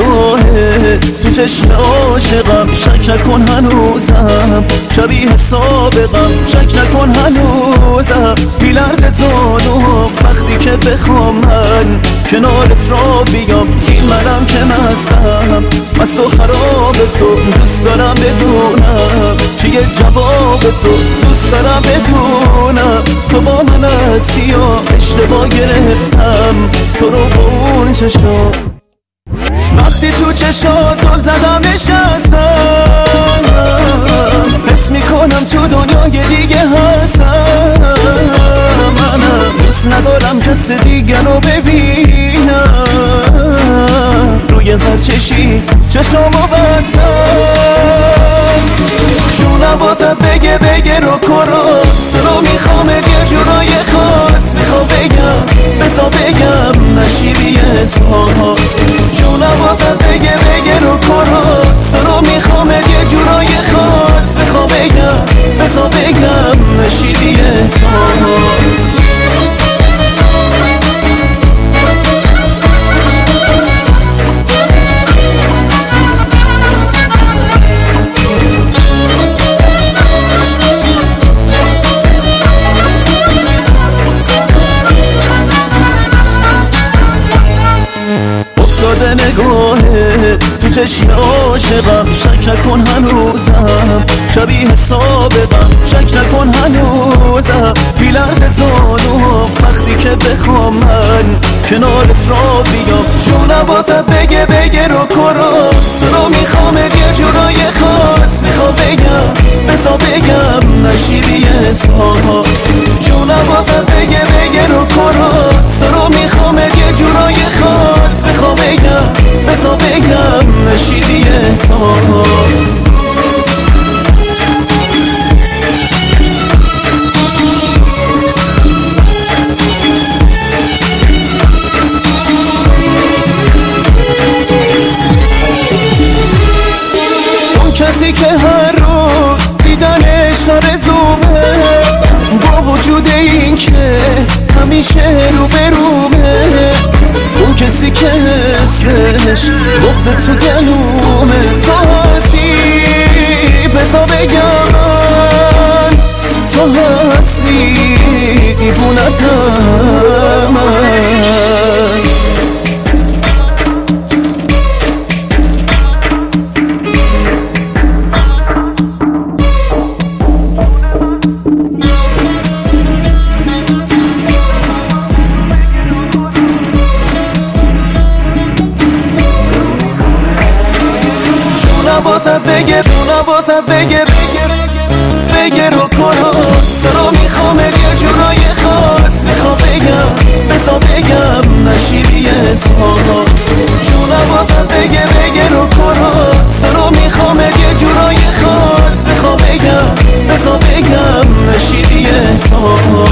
نگاهه تو چشم عاشقم. شک نکن هنوزم. شبیه سابقم. شک نکن هنوزم. بیلرز زانو وقتی که بخوام من کنارت را بیام. این منم که مستم. مست و خراب تو. دوست دارم بدونم. چیه جواب تو؟ دوست دارم بدونم. تو با من هستی اشتباه گرفتم؟ تو رو با اون چشم. تو چشاتو زدم نشستم. حس می‌کنم تو دنیای دیگه هستم. منم دوست ندارم کس دیگه رو ببینم. روی هر چشی چشامو بستم. جونم بازم بگه بگه رو کراس رو. می‌خوام یه چشم عاشقم شک نکن هنوزم. شبیه سابقم شک نکن هنوزم. بیلرز زانو. وقتی که بخوام من کنارت را بیام. جونم بازم بگه بگه رو کراس رو می‌خوام یه جورای خاص. می‌خوام بگم بزا بگم نشیبی احساس. جونم بازم بگه بگه رو کراس رو می‌خوام یه جورای خاص. می‌خوام بگم بزا بگم نشیدی احساس. اسمش بغز تو گلومه تو هستی بزا بگم تو هستی دیوونتم واسد بگه جونا واسد بگه بگه رو کنم سرا می‌خوام یه جورای خاص. می‌خوام بگم بسا بگم نشیری اسپاس جونا واسد بگه بگه رو کنم سرا می‌خوام یه جورای خاص. می‌خوام بگم بسا بگم نشیری اسپاس